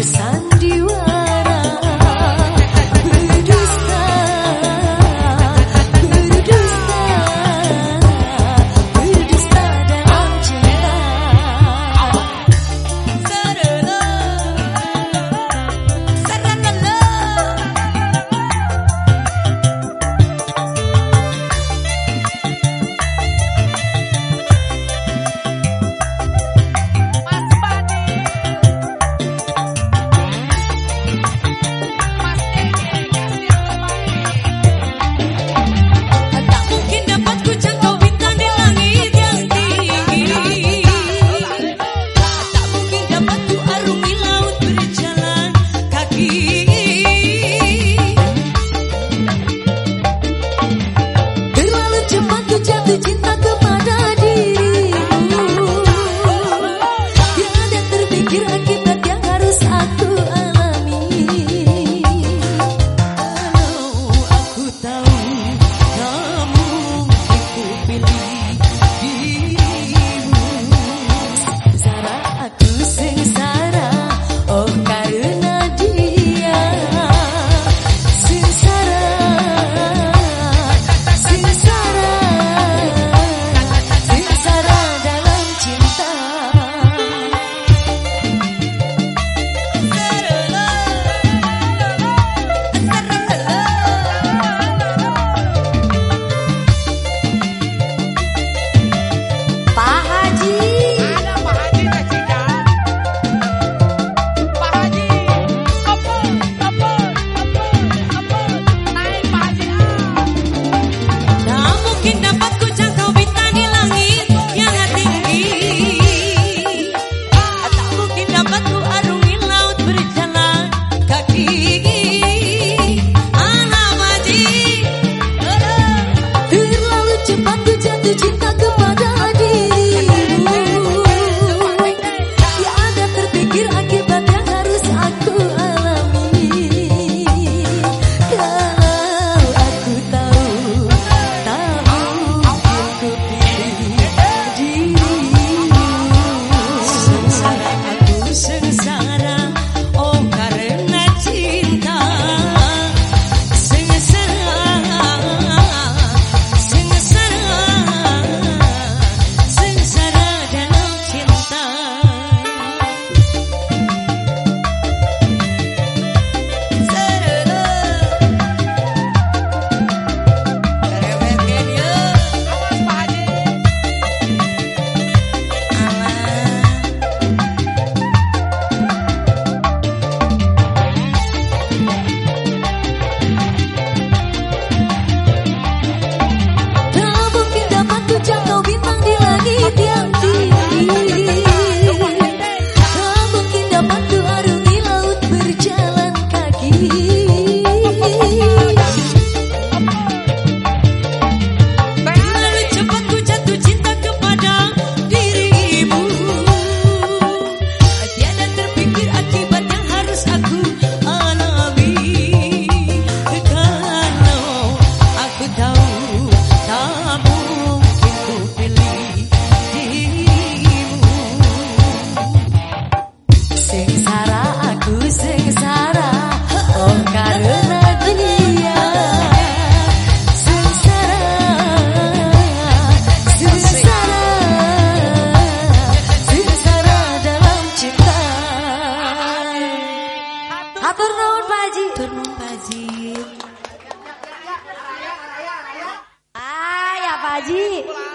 I saw walking up vontade.